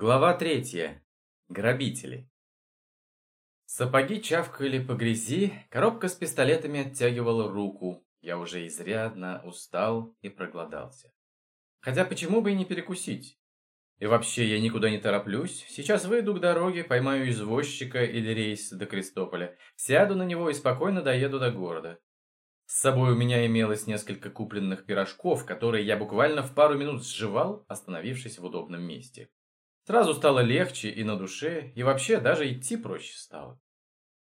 Глава третья. Грабители. Сапоги чавкали по грязи, коробка с пистолетами оттягивала руку. Я уже изрядно устал и проголодался. Хотя почему бы и не перекусить? И вообще, я никуда не тороплюсь. Сейчас выйду к дороге, поймаю извозчика или рейс до Крестополя, сяду на него и спокойно доеду до города. С собой у меня имелось несколько купленных пирожков, которые я буквально в пару минут сживал, остановившись в удобном месте. Сразу стало легче и на душе, и вообще даже идти проще стало.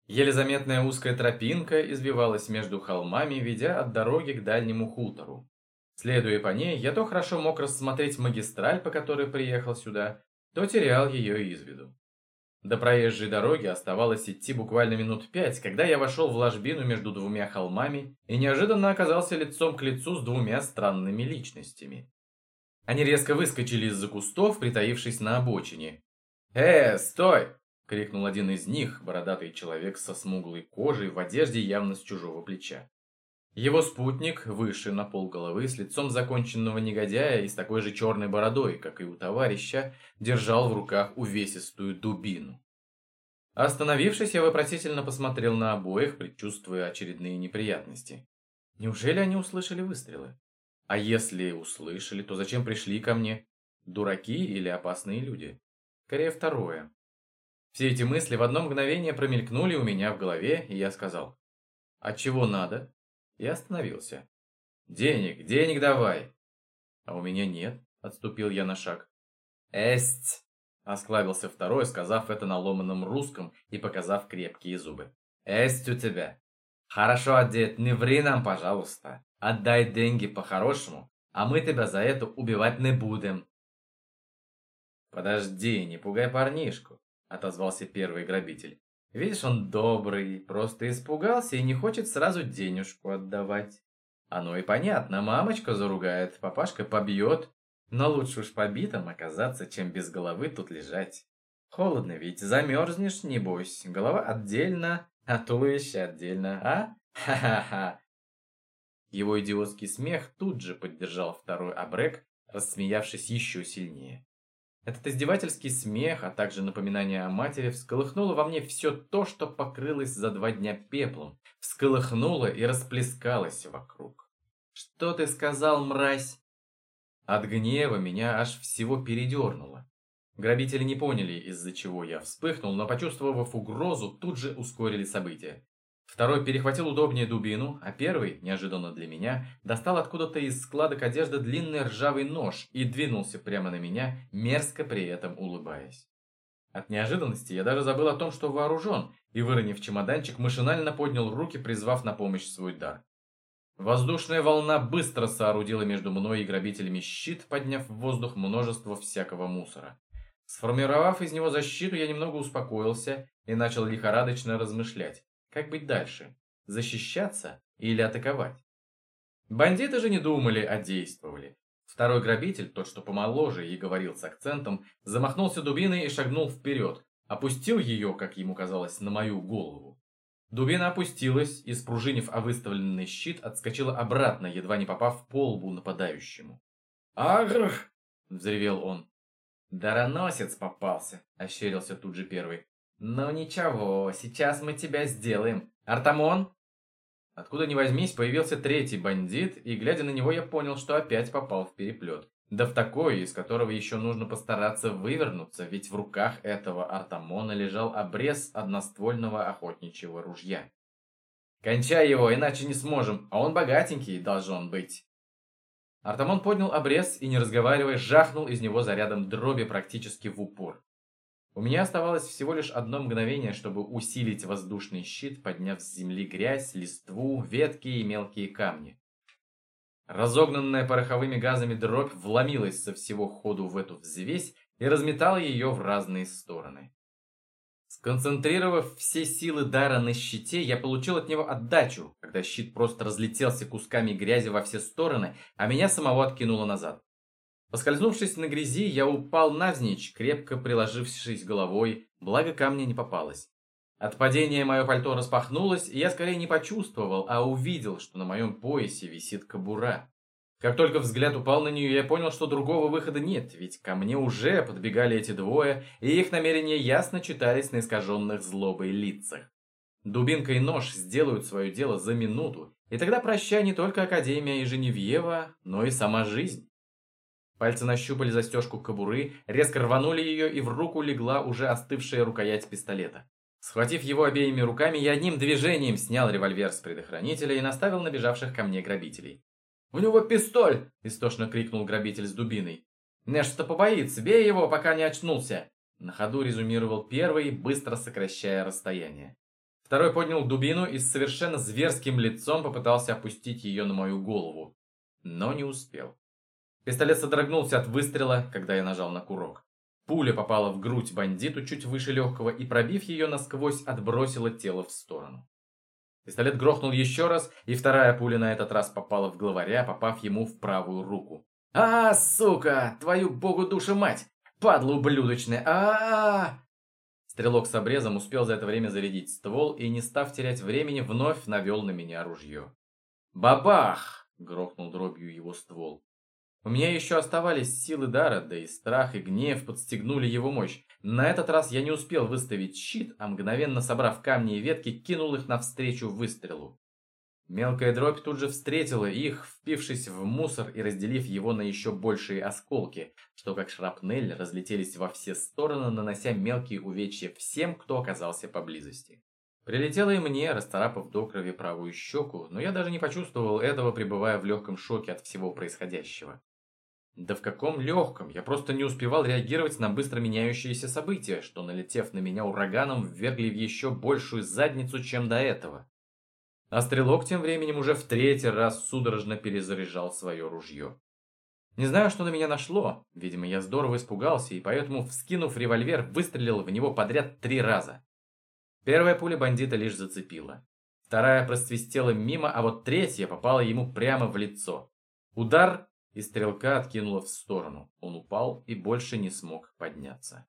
Еле заметная узкая тропинка извивалась между холмами, ведя от дороги к дальнему хутору. Следуя по ней, я то хорошо мог рассмотреть магистраль, по которой приехал сюда, то терял ее из виду. До проезжей дороги оставалось идти буквально минут пять, когда я вошел в ложбину между двумя холмами и неожиданно оказался лицом к лицу с двумя странными личностями. Они резко выскочили из-за кустов, притаившись на обочине. «Э, стой!» — крикнул один из них, бородатый человек со смуглой кожей в одежде явно с чужого плеча. Его спутник, выше на полголовы, с лицом законченного негодяя и с такой же черной бородой, как и у товарища, держал в руках увесистую дубину. Остановившись, я вопросительно посмотрел на обоих, предчувствуя очередные неприятности. Неужели они услышали выстрелы? А если услышали, то зачем пришли ко мне? Дураки или опасные люди? Скорее второе. Все эти мысли в одно мгновение промелькнули у меня в голове, и я сказал, «А чего надо?» И остановился. «Денег, денег давай!» «А у меня нет», — отступил я на шаг. «Эсть!» — осклабился второй, сказав это на ломаном русском и показав крепкие зубы. «Эсть у тебя! Хорошо одет, не ври нам, пожалуйста!» Отдай деньги по-хорошему, а мы тебя за это убивать не будем. Подожди, не пугай парнишку, отозвался первый грабитель. Видишь, он добрый, просто испугался и не хочет сразу денежку отдавать. Оно и понятно, мамочка заругает, папашка побьет, но лучше уж побитым оказаться, чем без головы тут лежать. Холодно ведь, замерзнешь, небось, голова отдельно, а туловище отдельно, а? Ха-ха-ха. Его идиотский смех тут же поддержал второй абрек, рассмеявшись еще сильнее. Этот издевательский смех, а также напоминание о матери всколыхнуло во мне все то, что покрылось за два дня пеплом, всколыхнуло и расплескалось вокруг. «Что ты сказал, мразь?» От гнева меня аж всего передернуло. Грабители не поняли, из-за чего я вспыхнул, но, почувствовав угрозу, тут же ускорили события. Второй перехватил удобнее дубину, а первый, неожиданно для меня, достал откуда-то из складок одежды длинный ржавый нож и двинулся прямо на меня, мерзко при этом улыбаясь. От неожиданности я даже забыл о том, что вооружен, и, выронив чемоданчик, машинально поднял руки, призвав на помощь свой дар. Воздушная волна быстро соорудила между мной и грабителями щит, подняв в воздух множество всякого мусора. Сформировав из него защиту, я немного успокоился и начал лихорадочно размышлять. Как быть дальше? Защищаться или атаковать? Бандиты же не думали, а действовали. Второй грабитель, тот, что помоложе и говорил с акцентом, замахнулся дубиной и шагнул вперед, опустил ее, как ему казалось, на мою голову. Дубина опустилась и, спружинив о выставленный щит, отскочила обратно, едва не попав по лбу нападающему. «Агр!» — взревел он. «Дароносец попался!» — ощерился тут же первый. «Ну ничего, сейчас мы тебя сделаем. Артамон?» Откуда ни возьмись, появился третий бандит, и, глядя на него, я понял, что опять попал в переплет. Да в такой, из которого еще нужно постараться вывернуться, ведь в руках этого Артамона лежал обрез одноствольного охотничьего ружья. «Кончай его, иначе не сможем, а он богатенький должен быть». Артамон поднял обрез и, не разговаривая, жахнул из него зарядом дроби практически в упор. У меня оставалось всего лишь одно мгновение, чтобы усилить воздушный щит, подняв с земли грязь, листву, ветки и мелкие камни. Разогнанная пороховыми газами дробь вломилась со всего ходу в эту взвесь и разметала ее в разные стороны. Сконцентрировав все силы дара на щите, я получил от него отдачу, когда щит просто разлетелся кусками грязи во все стороны, а меня самого откинуло назад. Поскользнувшись на грязи, я упал навзничь, крепко приложившись головой, благо камня не попалось. От падения мое пальто распахнулось, и я скорее не почувствовал, а увидел, что на моем поясе висит кобура. Как только взгляд упал на нее, я понял, что другого выхода нет, ведь ко мне уже подбегали эти двое, и их намерения ясно читались на искаженных злобой лицах. Дубинка и нож сделают свое дело за минуту, и тогда прощай не только Академия и Женевьева, но и сама жизнь. Пальцы нащупали застежку кобуры, резко рванули ее, и в руку легла уже остывшая рукоять пистолета. Схватив его обеими руками, я одним движением снял револьвер с предохранителя и наставил на бежавших ко мне грабителей. «У него пистоль!» – истошно крикнул грабитель с дубиной. «Нечто побоится, бей его, пока не очнулся!» На ходу резюмировал первый, быстро сокращая расстояние. Второй поднял дубину и с совершенно зверским лицом попытался опустить ее на мою голову. Но не успел. Пистолет содрогнулся от выстрела, когда я нажал на курок. Пуля попала в грудь бандиту чуть выше легкого и, пробив ее насквозь, отбросила тело в сторону. Пистолет грохнул еще раз, и вторая пуля на этот раз попала в главаря, попав ему в правую руку. «А, сука! Твою богу душу мать! Падла ублюдочная! а а, -а! Стрелок с обрезом успел за это время зарядить ствол и, не став терять времени, вновь навел на меня ружье. «Бабах!» — грохнул дробью его ствол. У меня еще оставались силы дара, да и страх и гнев подстегнули его мощь. На этот раз я не успел выставить щит, а мгновенно собрав камни и ветки, кинул их навстречу выстрелу. Мелкая дробь тут же встретила их, впившись в мусор и разделив его на еще большие осколки, что как шрапнель разлетелись во все стороны, нанося мелкие увечья всем, кто оказался поблизости. Прилетело и мне, расцарапав до крови правую щеку, но я даже не почувствовал этого, пребывая в легком шоке от всего происходящего. Да в каком легком, я просто не успевал реагировать на быстро меняющиеся события, что, налетев на меня ураганом, ввергли в еще большую задницу, чем до этого. А стрелок тем временем уже в третий раз судорожно перезаряжал свое ружье. Не знаю, что на меня нашло, видимо, я здорово испугался, и поэтому, вскинув револьвер, выстрелил в него подряд три раза. Первая пуля бандита лишь зацепила. Вторая просвистела мимо, а вот третья попала ему прямо в лицо. Удар и стрелка откинула в сторону. Он упал и больше не смог подняться.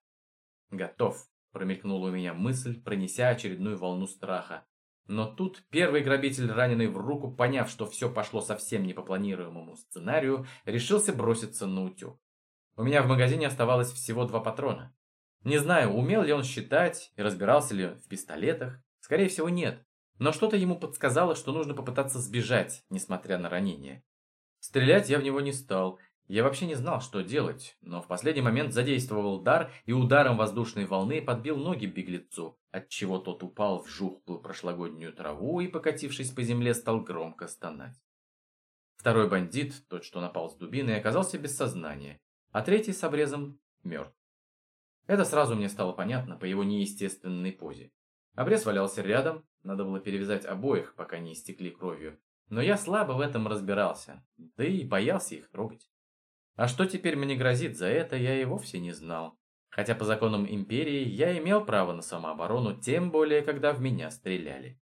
«Готов», – промелькнула у меня мысль, пронеся очередную волну страха. Но тут первый грабитель, раненый в руку, поняв, что все пошло совсем не по планируемому сценарию, решился броситься на утек. У меня в магазине оставалось всего два патрона. Не знаю, умел ли он считать и разбирался ли в пистолетах. Скорее всего, нет. Но что-то ему подсказало, что нужно попытаться сбежать, несмотря на ранение. Стрелять я в него не стал. Я вообще не знал, что делать, но в последний момент задействовал дар и ударом воздушной волны подбил ноги беглецу, отчего тот упал в жухлую прошлогоднюю траву и, покатившись по земле, стал громко стонать. Второй бандит, тот, что напал с дубиной, оказался без сознания, а третий с обрезом мертв. Это сразу мне стало понятно по его неестественной позе. Обрез валялся рядом, надо было перевязать обоих, пока не истекли кровью, но я слабо в этом разбирался, да и боялся их трогать. А что теперь мне грозит за это, я и вовсе не знал. Хотя по законам Империи я имел право на самооборону, тем более, когда в меня стреляли.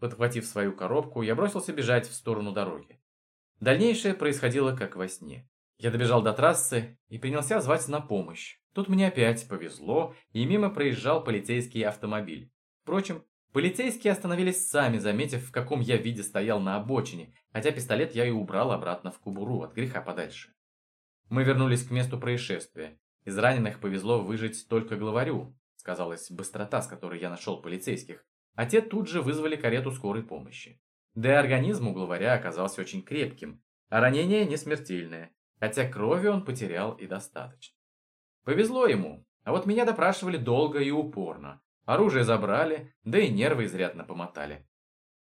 Подхватив свою коробку, я бросился бежать в сторону дороги. Дальнейшее происходило как во сне. Я добежал до трассы и принялся звать на помощь. Тут мне опять повезло, и мимо проезжал полицейский автомобиль. Впрочем, Полицейские остановились сами, заметив, в каком я виде стоял на обочине, хотя пистолет я и убрал обратно в кобуру, от греха подальше. Мы вернулись к месту происшествия. Из раненых повезло выжить только главарю, сказалась быстрота, с которой я нашел полицейских, а те тут же вызвали карету скорой помощи. Да и организм у главаря оказался очень крепким, а ранение не смертельное, хотя крови он потерял и достаточно. Повезло ему, а вот меня допрашивали долго и упорно, Оружие забрали, да и нервы изрядно помотали.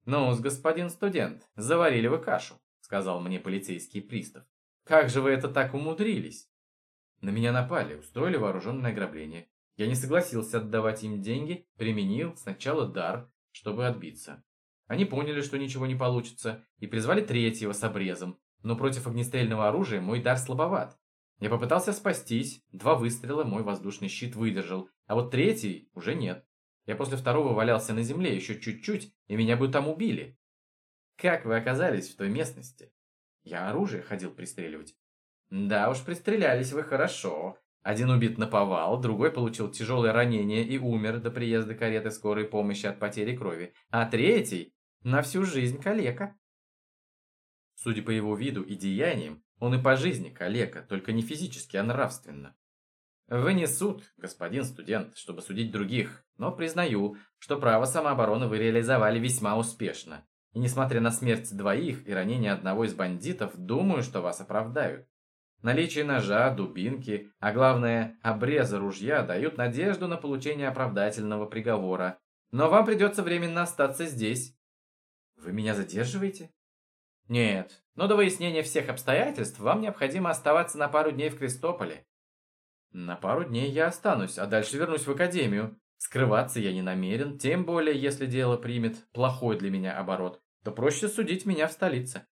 ну господин студент, заварили вы кашу», — сказал мне полицейский пристав. «Как же вы это так умудрились?» На меня напали, устроили вооруженное ограбление. Я не согласился отдавать им деньги, применил сначала дар, чтобы отбиться. Они поняли, что ничего не получится, и призвали третьего с обрезом, но против огнестрельного оружия мой дар слабоват. Я попытался спастись, два выстрела мой воздушный щит выдержал, а вот третий уже нет. Я после второго валялся на земле еще чуть-чуть, и меня бы там убили. Как вы оказались в той местности? Я оружие ходил пристреливать. Да уж, пристрелялись вы хорошо. Один убит на повал, другой получил тяжелое ранение и умер до приезда кареты скорой помощи от потери крови, а третий на всю жизнь калека. Судя по его виду и деяниям, он и по жизни калека, только не физически, а нравственно. Вы не суд, господин студент, чтобы судить других, но признаю, что право самообороны вы реализовали весьма успешно. И несмотря на смерть двоих и ранение одного из бандитов, думаю, что вас оправдают. Наличие ножа, дубинки, а главное, обреза ружья дают надежду на получение оправдательного приговора. Но вам придется временно остаться здесь. Вы меня задерживаете? Нет, но до выяснения всех обстоятельств вам необходимо оставаться на пару дней в Крестополе. На пару дней я останусь, а дальше вернусь в академию. Скрываться я не намерен, тем более, если дело примет плохой для меня оборот, то проще судить меня в столице.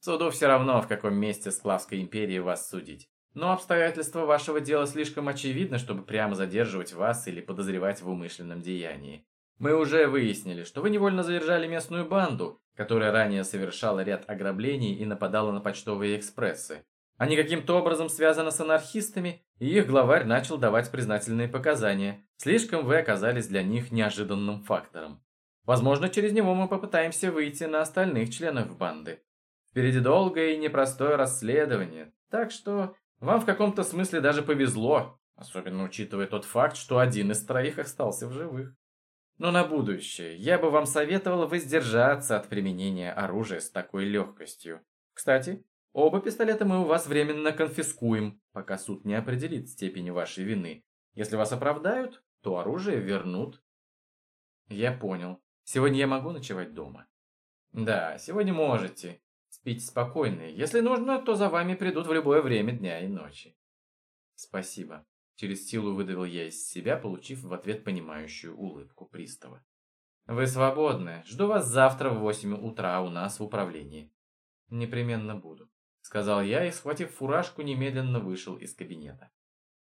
Суду все равно, в каком месте Склавской империи вас судить. Но обстоятельства вашего дела слишком очевидны, чтобы прямо задерживать вас или подозревать в умышленном деянии. Мы уже выяснили, что вы невольно задержали местную банду, которая ранее совершала ряд ограблений и нападала на почтовые экспрессы. Они каким-то образом связаны с анархистами, и их главарь начал давать признательные показания. Слишком вы оказались для них неожиданным фактором. Возможно, через него мы попытаемся выйти на остальных членов банды. Впереди долгое и непростое расследование, так что вам в каком-то смысле даже повезло, особенно учитывая тот факт, что один из троих остался в живых. Но на будущее я бы вам советовал воздержаться от применения оружия с такой легкостью. Кстати, оба пистолета мы у вас временно конфискуем, пока суд не определит степень вашей вины. Если вас оправдают, то оружие вернут. Я понял. Сегодня я могу ночевать дома? Да, сегодня можете. Спите спокойно. Если нужно, то за вами придут в любое время дня и ночи. Спасибо. Через силу выдавил я из себя, получив в ответ понимающую улыбку пристава. «Вы свободны. Жду вас завтра в восемь утра у нас в управлении». «Непременно буду», — сказал я и, схватив фуражку, немедленно вышел из кабинета.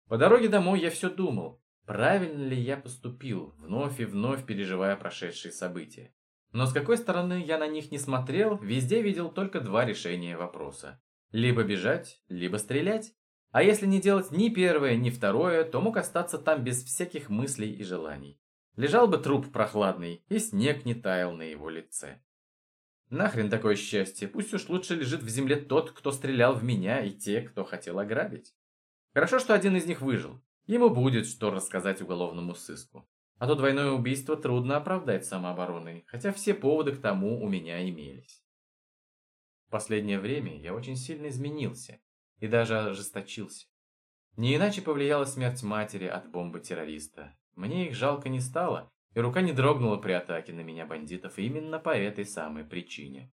По дороге домой я все думал, правильно ли я поступил, вновь и вновь переживая прошедшие события. Но с какой стороны я на них не смотрел, везде видел только два решения вопроса. Либо бежать, либо стрелять. А если не делать ни первое, ни второе, то мог остаться там без всяких мыслей и желаний. Лежал бы труп прохладный, и снег не таял на его лице. Нахрен такое счастье, пусть уж лучше лежит в земле тот, кто стрелял в меня, и те, кто хотел ограбить. Хорошо, что один из них выжил. Ему будет что рассказать уголовному сыску. А то двойное убийство трудно оправдать самообороной, хотя все поводы к тому у меня имелись. В последнее время я очень сильно изменился и даже ожесточился. Не иначе повлияла смерть матери от бомбы террориста. Мне их жалко не стало, и рука не дрогнула при атаке на меня бандитов именно по этой самой причине.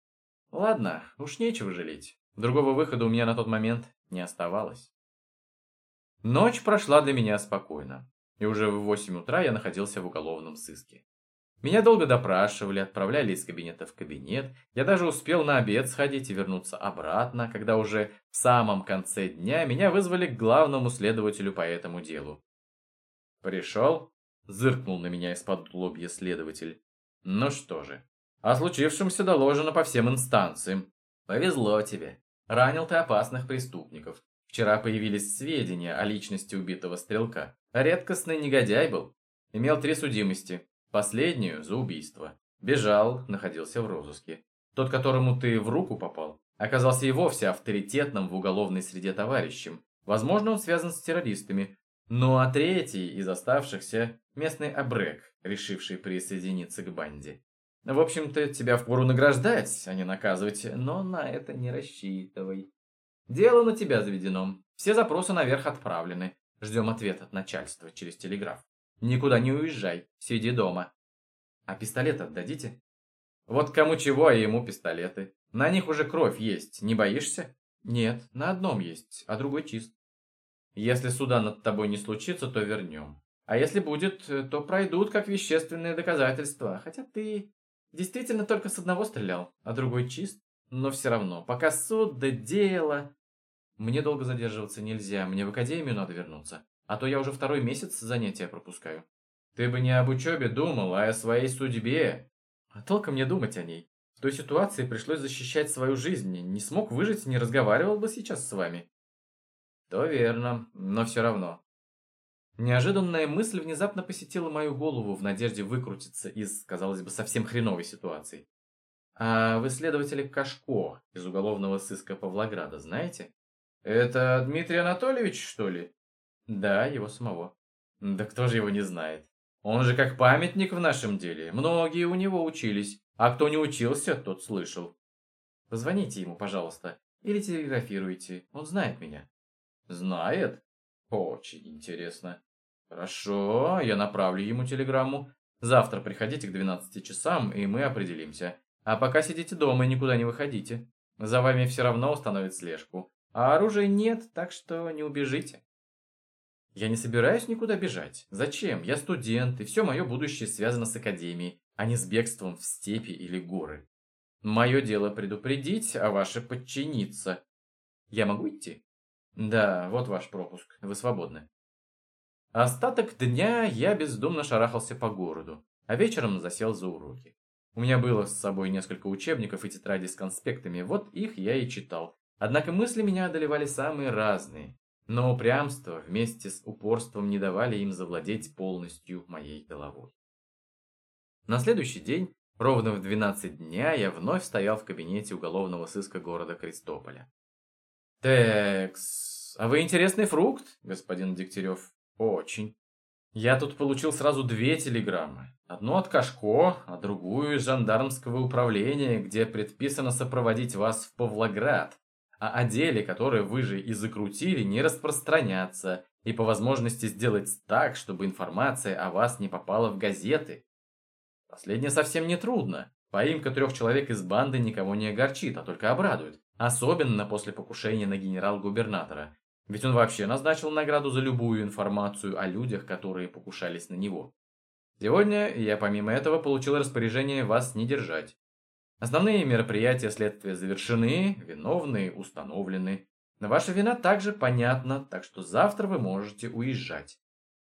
Ладно, уж нечего жалеть. Другого выхода у меня на тот момент не оставалось. Ночь прошла для меня спокойно, и уже в 8 утра я находился в уголовном сыске. Меня долго допрашивали, отправляли из кабинета в кабинет. Я даже успел на обед сходить и вернуться обратно, когда уже в самом конце дня меня вызвали к главному следователю по этому делу. «Пришел?» – зыркнул на меня из-под лобья следователь. «Ну что же, о случившемся доложено по всем инстанциям. Повезло тебе. Ранил ты опасных преступников. Вчера появились сведения о личности убитого стрелка. Редкостный негодяй был. Имел три судимости. Последнюю за убийство. Бежал, находился в розыске. Тот, которому ты в руку попал, оказался и вовсе авторитетным в уголовной среде товарищем. Возможно, он связан с террористами. Ну а третий из оставшихся – местный абрек, решивший присоединиться к банде. В общем-то, тебя впору награждать, а не наказывать, но на это не рассчитывай. Дело на тебя заведено. Все запросы наверх отправлены. Ждем ответ от начальства через телеграф. Никуда не уезжай, сиди дома. А пистолет отдадите? Вот кому чего, а ему пистолеты. На них уже кровь есть, не боишься? Нет, на одном есть, а другой чист. Если суда над тобой не случится, то вернем. А если будет, то пройдут как вещественные доказательства. Хотя ты действительно только с одного стрелял, а другой чист. Но все равно, пока суд да дело... Мне долго задерживаться нельзя, мне в академию надо вернуться а то я уже второй месяц занятия пропускаю. Ты бы не об учебе думал, а о своей судьбе. А толком мне думать о ней. В той ситуации пришлось защищать свою жизнь. Не смог выжить, не разговаривал бы сейчас с вами. То верно, но все равно. Неожиданная мысль внезапно посетила мою голову в надежде выкрутиться из, казалось бы, совсем хреновой ситуации. А вы следователя Кашко из уголовного сыска Павлограда знаете? Это Дмитрий Анатольевич, что ли? Да, его самого. Да кто же его не знает? Он же как памятник в нашем деле. Многие у него учились. А кто не учился, тот слышал. Позвоните ему, пожалуйста. Или телеграфируйте. Он знает меня. Знает? Очень интересно. Хорошо, я направлю ему телеграмму. Завтра приходите к 12 часам, и мы определимся. А пока сидите дома и никуда не выходите. За вами все равно установят слежку. А оружия нет, так что не убежите. Я не собираюсь никуда бежать. Зачем? Я студент, и все мое будущее связано с академией, а не с бегством в степи или горы. Мое дело предупредить, а ваше подчиниться. Я могу идти? Да, вот ваш пропуск. Вы свободны. Остаток дня я бездумно шарахался по городу, а вечером засел за уроки. У меня было с собой несколько учебников и тетради с конспектами, вот их я и читал. Однако мысли меня одолевали самые разные. Но упрямство вместе с упорством не давали им завладеть полностью моей головой. На следующий день, ровно в 12 дня, я вновь стоял в кабинете уголовного сыска города Крестополя. «Текс, а вы интересный фрукт, господин Дегтярев?» «Очень. Я тут получил сразу две телеграммы. Одну от Кашко, а другую из жандармского управления, где предписано сопроводить вас в Павлоград а о деле, которое вы же и закрутили, не распространяться, и по возможности сделать так, чтобы информация о вас не попала в газеты. Последнее совсем не трудно. Поимка трех человек из банды никого не огорчит, а только обрадует. Особенно после покушения на генерал-губернатора. Ведь он вообще назначил награду за любую информацию о людях, которые покушались на него. Сегодня я помимо этого получил распоряжение вас не держать. Основные мероприятия следствия завершены, виновные установлены. Ваша вина также понятна, так что завтра вы можете уезжать.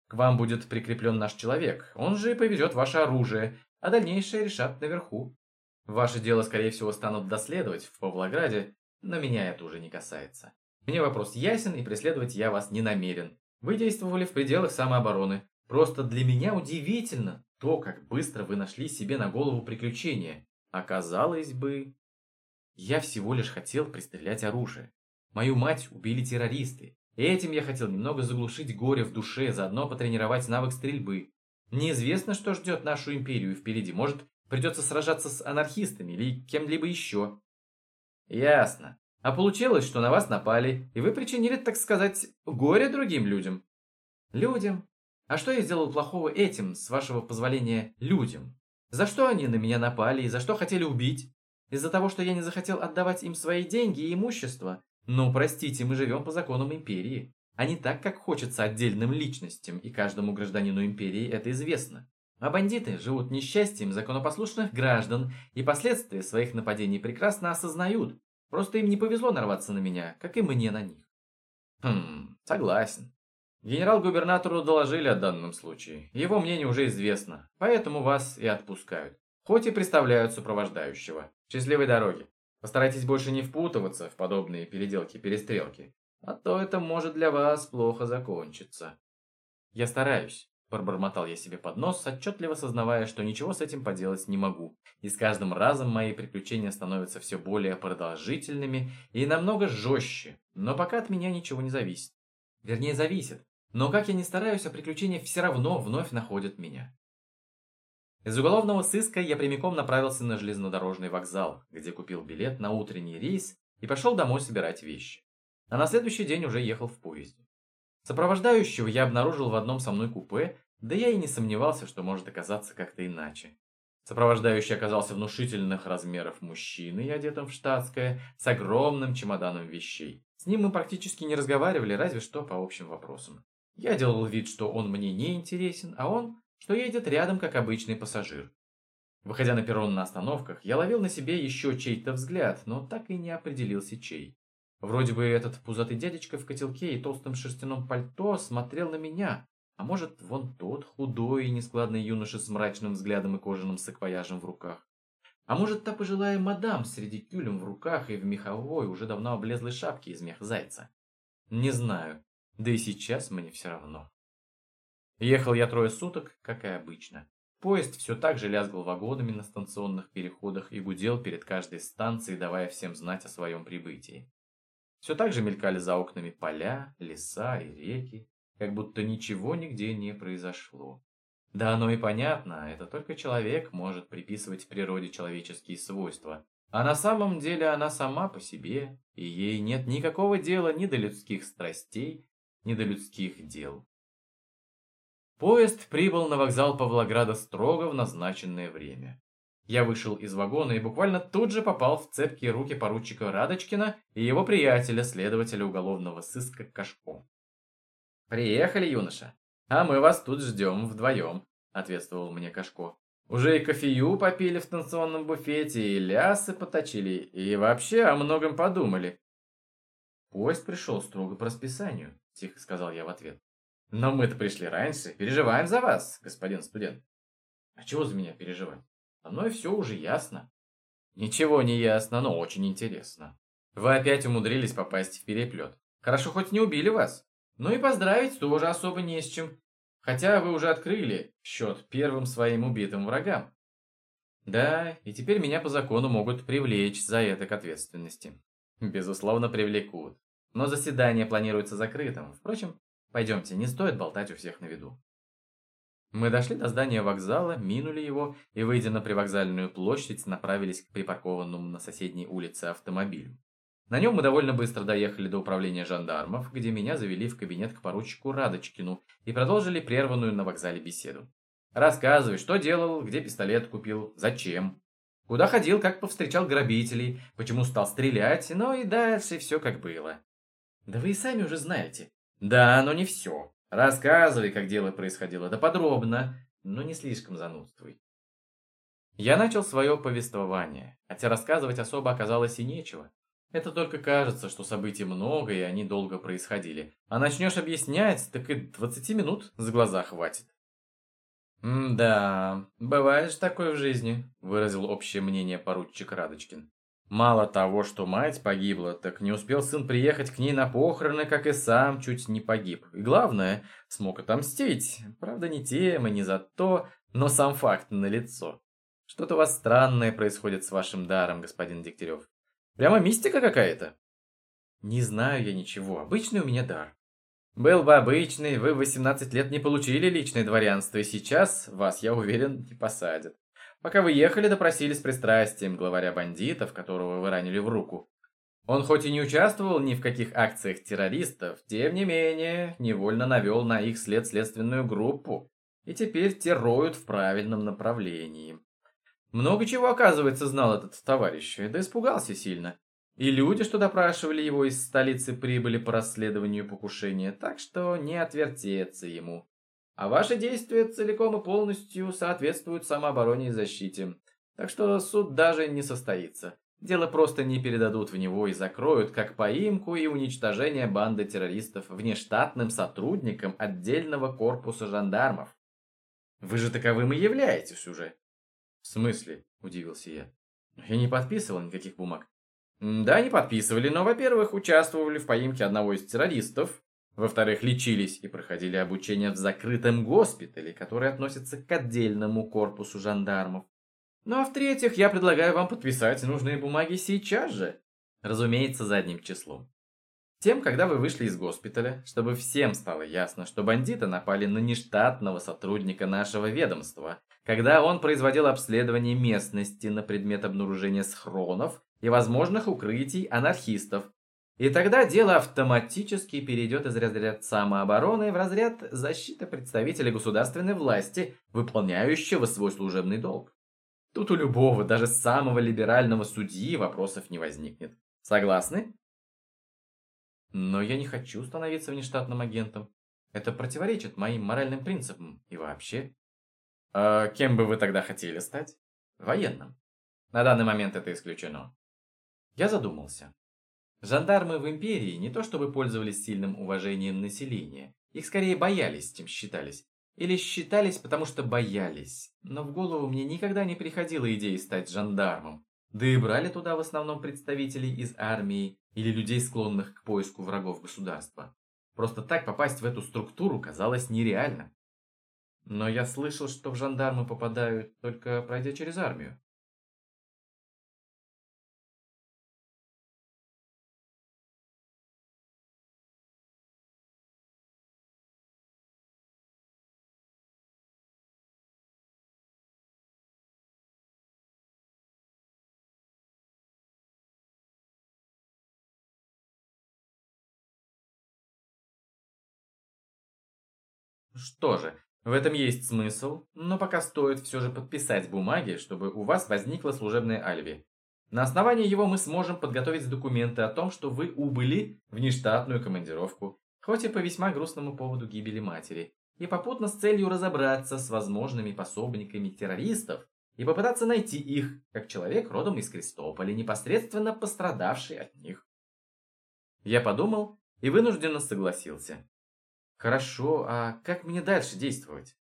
К вам будет прикреплен наш человек, он же и повезет ваше оружие, а дальнейшее решат наверху. Ваше дело, скорее всего, станут доследовать в Павлограде, но меня это уже не касается. Мне вопрос ясен, и преследовать я вас не намерен. Вы действовали в пределах самообороны. Просто для меня удивительно то, как быстро вы нашли себе на голову приключения. Оказалось бы... Я всего лишь хотел пристрелять оружие. Мою мать убили террористы. Этим я хотел немного заглушить горе в душе, заодно потренировать навык стрельбы. Неизвестно, что ждет нашу империю впереди. Может, придется сражаться с анархистами или кем-либо еще. Ясно. А получилось, что на вас напали, и вы причинили, так сказать, горе другим людям. Людям? А что я сделал плохого этим, с вашего позволения, людям? За что они на меня напали и за что хотели убить? Из-за того, что я не захотел отдавать им свои деньги и имущество? Ну, простите, мы живем по законам империи, а не так, как хочется отдельным личностям, и каждому гражданину империи это известно. А бандиты живут несчастьем законопослушных граждан и последствия своих нападений прекрасно осознают. Просто им не повезло нарваться на меня, как и мне на них. Хм, согласен. Генерал-губернатору доложили о данном случае. Его мнение уже известно, поэтому вас и отпускают. Хоть и представляют сопровождающего. Счастливой дороги. Постарайтесь больше не впутываться в подобные переделки-перестрелки, а то это может для вас плохо закончиться. Я стараюсь, пробормотал я себе под нос, отчетливо сознавая, что ничего с этим поделать не могу. И с каждым разом мои приключения становятся все более продолжительными и намного жестче, но пока от меня ничего не зависит. Вернее, зависит. Но как я ни стараюсь, а приключения все равно вновь находят меня. Из уголовного сыска я прямиком направился на железнодорожный вокзал, где купил билет на утренний рейс и пошел домой собирать вещи. А на следующий день уже ехал в поезде. Сопровождающего я обнаружил в одном со мной купе, да я и не сомневался, что может оказаться как-то иначе. Сопровождающий оказался внушительных размеров мужчиной, одетым в штатское, с огромным чемоданом вещей. С ним мы практически не разговаривали, разве что по общим вопросам. Я делал вид, что он мне не интересен, а он, что едет рядом, как обычный пассажир. Выходя на перрон на остановках, я ловил на себе еще чей-то взгляд, но так и не определился чей. Вроде бы этот пузатый дядечка в котелке и толстом шерстяном пальто смотрел на меня, а может, вон тот худой и нескладный юноша с мрачным взглядом и кожаным саквояжем в руках. А может, та пожилая мадам среди тюлем в руках и в меховой, уже давно облезлой шапке из мех зайца. Не знаю, да и сейчас мне все равно. Ехал я трое суток, как и обычно. Поезд все так же лязгал вагонами на станционных переходах и гудел перед каждой станцией, давая всем знать о своем прибытии. Все так же мелькали за окнами поля, леса и реки, как будто ничего нигде не произошло. Да оно и понятно, это только человек может приписывать природе человеческие свойства, а на самом деле она сама по себе, и ей нет никакого дела ни до людских страстей, ни до людских дел. Поезд прибыл на вокзал Павлограда строго в назначенное время. Я вышел из вагона и буквально тут же попал в цепкие руки поручика Радочкина и его приятеля, следователя уголовного сыска Кашко. «Приехали, юноша, а мы вас тут ждем вдвоем», — ответствовал мне Кашко. «Уже и кофею попили в станционном буфете, и лясы поточили, и вообще о многом подумали». «Поезд пришел строго по расписанию», — тихо сказал я в ответ. «Но мы-то пришли раньше, переживаем за вас, господин студент». «А чего за меня переживать? Со мной все уже ясно». «Ничего не ясно, но очень интересно. Вы опять умудрились попасть в переплет. Хорошо, хоть не убили вас. Ну и поздравить тоже особо не с чем. Хотя вы уже открыли счет первым своим убитым врагам. Да, и теперь меня по закону могут привлечь за это к ответственности. Безусловно, привлекут. Но заседание планируется закрытым. Впрочем, пойдемте, не стоит болтать у всех на виду. Мы дошли до здания вокзала, минули его и, выйдя на привокзальную площадь, направились к припаркованному на соседней улице автомобилю. На нем мы довольно быстро доехали до управления жандармов, где меня завели в кабинет к поручику Радочкину и продолжили прерванную на вокзале беседу. «Рассказывай, что делал, где пистолет купил, зачем, куда ходил, как повстречал грабителей, почему стал стрелять, ну и дальше все как было». «Да вы и сами уже знаете». «Да, но не все. Рассказывай, как дело происходило, да подробно, но не слишком занудствуй». Я начал свое повествование, хотя рассказывать особо оказалось и нечего. Это только кажется, что событий много и они долго происходили. А начнешь объяснять, так и 20 минут с глаза хватит. «Да, бывает же такое в жизни», – выразил общее мнение поручик Радочкин. Мало того, что мать погибла, так не успел сын приехать к ней на похороны, как и сам чуть не погиб. И главное, смог отомстить. Правда, не тем и не за то, но сам факт налицо. Что-то у вас странное происходит с вашим даром, господин Дегтярев. Прямо мистика какая-то. Не знаю я ничего, обычный у меня дар. Был бы обычный, вы в 18 лет не получили личное дворянство, и сейчас вас, я уверен, не посадят. Пока вы ехали, допросили с пристрастием главаря бандитов, которого вы ранили в руку. Он хоть и не участвовал ни в каких акциях террористов, тем не менее, невольно навел на их след следственную группу, и теперь те роют в правильном направлении. Много чего, оказывается, знал этот товарищ, да испугался сильно. И люди, что допрашивали его из столицы, прибыли по расследованию покушения, так что не отвертеться ему. А ваши действия целиком и полностью соответствуют самообороне и защите. Так что суд даже не состоится. Дело просто не передадут в него и закроют, как поимку и уничтожение банды террористов внештатным сотрудникам отдельного корпуса жандармов. Вы же таковым и являетесь уже. «В смысле?» – удивился я. «Я не подписывал никаких бумаг». «Да, не подписывали, но, во-первых, участвовали в поимке одного из террористов, во-вторых, лечились и проходили обучение в закрытом госпитале, который относится к отдельному корпусу жандармов. Ну а в-третьих, я предлагаю вам подписать нужные бумаги сейчас же. Разумеется, задним числом. Тем, когда вы вышли из госпиталя, чтобы всем стало ясно, что бандиты напали на нештатного сотрудника нашего ведомства, когда он производил обследование местности на предмет обнаружения схронов и возможных укрытий анархистов. И тогда дело автоматически перейдет из разряда самообороны в разряд защиты представителя государственной власти, выполняющего свой служебный долг. Тут у любого, даже самого либерального судьи вопросов не возникнет. Согласны? Но я не хочу становиться внештатным агентом. Это противоречит моим моральным принципам и вообще. А кем бы вы тогда хотели стать? Военным. На данный момент это исключено. Я задумался. Жандармы в империи не то чтобы пользовались сильным уважением населения, их скорее боялись, чем считались. Или считались, потому что боялись. Но в голову мне никогда не приходила идея стать жандармом. Да и брали туда в основном представителей из армии или людей, склонных к поиску врагов государства. Просто так попасть в эту структуру казалось нереально. Но я слышал, что в жандармы попадают, только пройдя через армию. Что же, в этом есть смысл, но пока стоит все же подписать бумаги, чтобы у вас возникло служебное алиби. На основании его мы сможем подготовить документы о том, что вы убыли в нештатную командировку, хоть и по весьма грустному поводу гибели матери, и попутно с целью разобраться с возможными пособниками террористов и попытаться найти их, как человек родом из Крестополя, непосредственно пострадавший от них. Я подумал и вынужденно согласился. Хорошо, а как мне дальше действовать?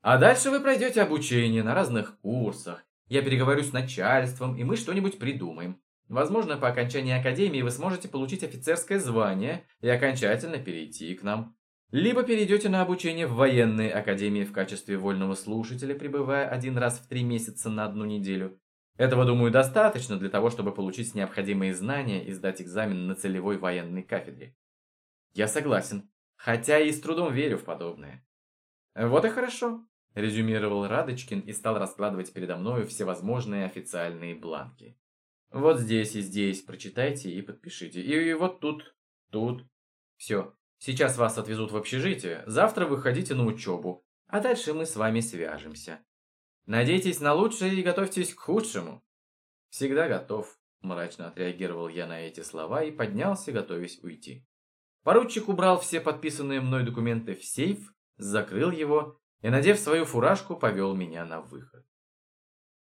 А дальше вы пройдете обучение на разных курсах. Я переговорю с начальством, и мы что-нибудь придумаем. Возможно, по окончании академии вы сможете получить офицерское звание и окончательно перейти к нам. Либо перейдете на обучение в военной академии в качестве вольного слушателя, пребывая один раз в три месяца на одну неделю. Этого, думаю, достаточно для того, чтобы получить необходимые знания и сдать экзамен на целевой военной кафедре. Я согласен. Хотя и с трудом верю в подобное. Вот и хорошо, резюмировал Радочкин и стал раскладывать передо мною всевозможные официальные бланки. Вот здесь и здесь прочитайте и подпишите. И, вот тут, тут. Все. Сейчас вас отвезут в общежитие, завтра выходите на учебу, а дальше мы с вами свяжемся. Надейтесь на лучшее и готовьтесь к худшему. Всегда готов, мрачно отреагировал я на эти слова и поднялся, готовясь уйти. Поручик убрал все подписанные мной документы в сейф, закрыл его и, надев свою фуражку, повел меня на выход.